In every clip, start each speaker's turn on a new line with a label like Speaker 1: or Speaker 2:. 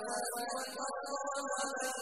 Speaker 1: وَتَوَكَّلْ عَلَى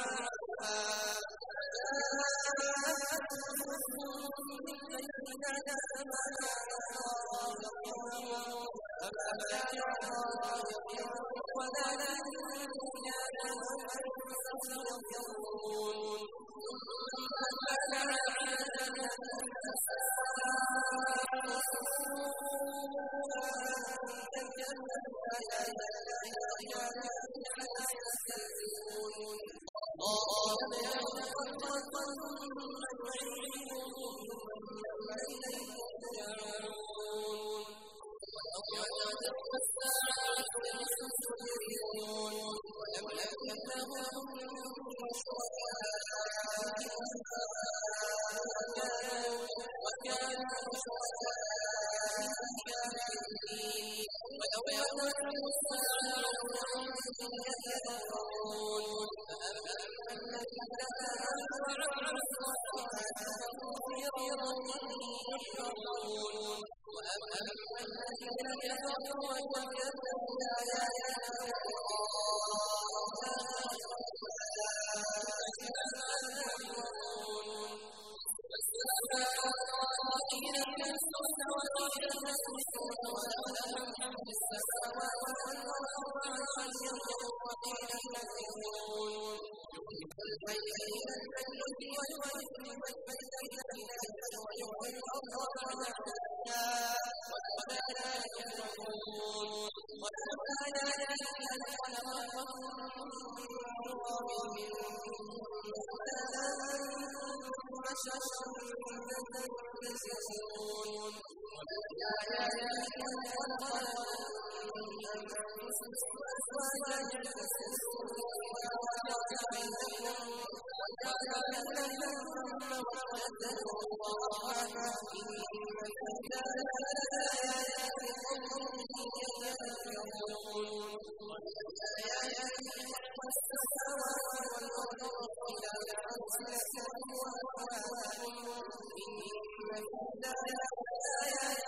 Speaker 1: اللَّهِ يستهزئون قال ليخلقكم ثم يعيدكم ثم إليكم ترجعون ويوم تقوم الساعة يسجدون ولم يكن لهم من شركائهم وكانوا شركائهم كافرين ويوم تقوم الساعة يومئذ يتفرقون السماوات والأرض عشيا وحين تظهرون ولا يأتي من خلق إن في ذلك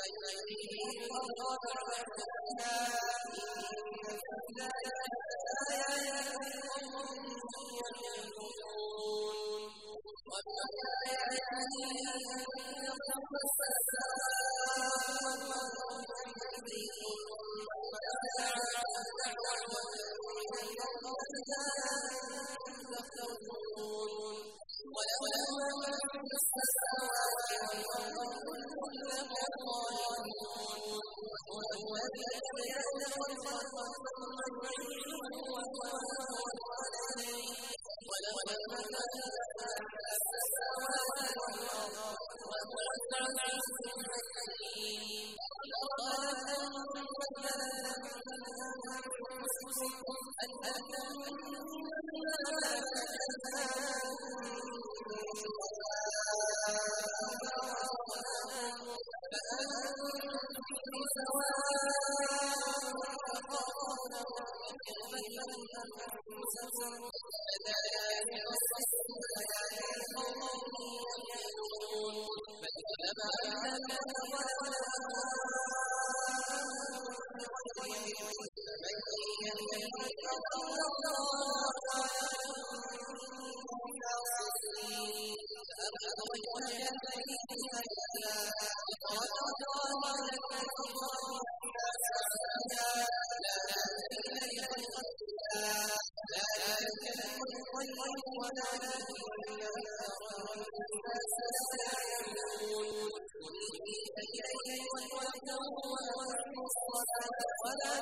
Speaker 1: فَيُحْيِيهِ اللَّهُ أنفسكم أن أنما ولا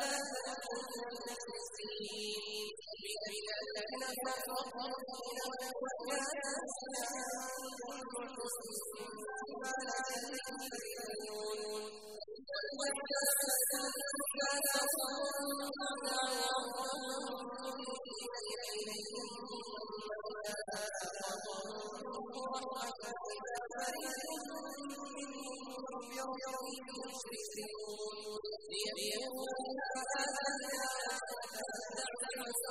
Speaker 1: المسلمين من الذين فرقوا دينهم وكانوا ما لا يعلمون وإذا الناس يشركون ليقولوا هذا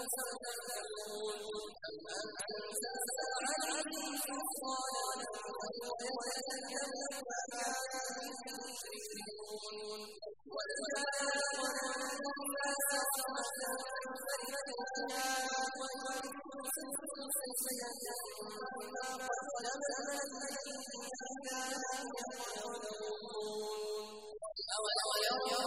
Speaker 1: فستعلمون أم أنزلنا عليهم سلطانا ويتكلم ما يشركون وجاءوا الناس صفا فإذا ويكون سيئة ما قدم الذين كانوا يعلمون أولم يروا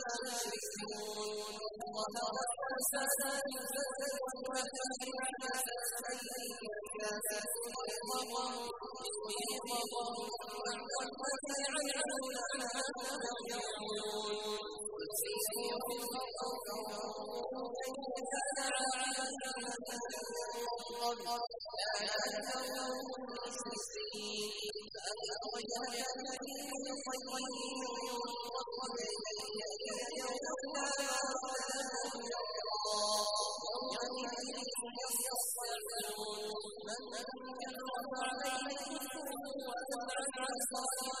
Speaker 1: لا يعلمون المسرفين فأغوينا ومن عن صالحا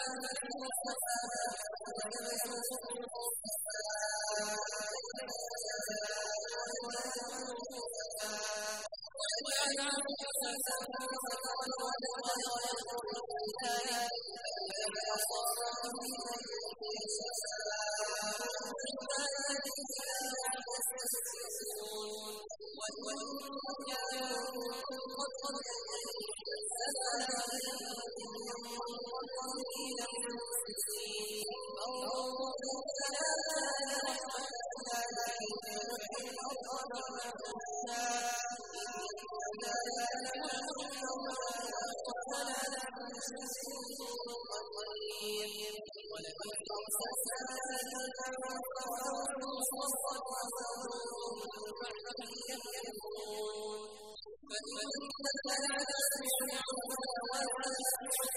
Speaker 1: الْمُسْلِمِينَ ولئن سألنا فقالوا صدق فهم يكذبون فإنك لا تسمع ولا تسمع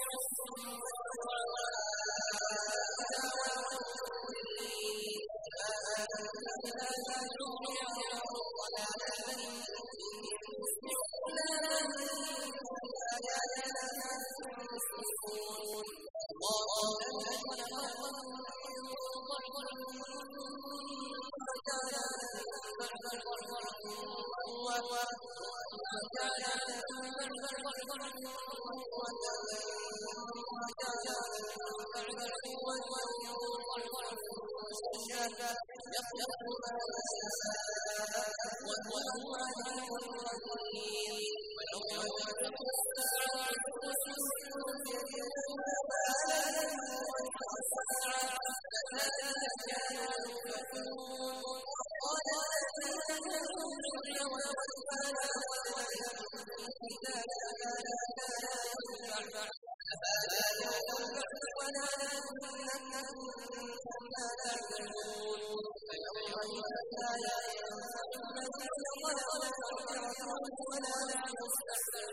Speaker 1: يخلق ما يشاء وهو العليم القدير ويوم تقوم الساعة كذلك كانوا يؤفكون قال الذين كفروا اليوم والفلا ولكم إذا كان لا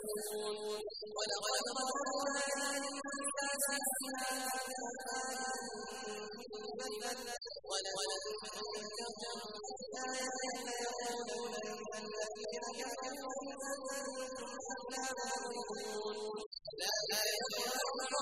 Speaker 1: يستحسنون ولقد ضربنا للناس في هذا ولئن ذكرتم بآياتنا ليقولن الذين كفروا إنا لمبعوثون لا يقدر الله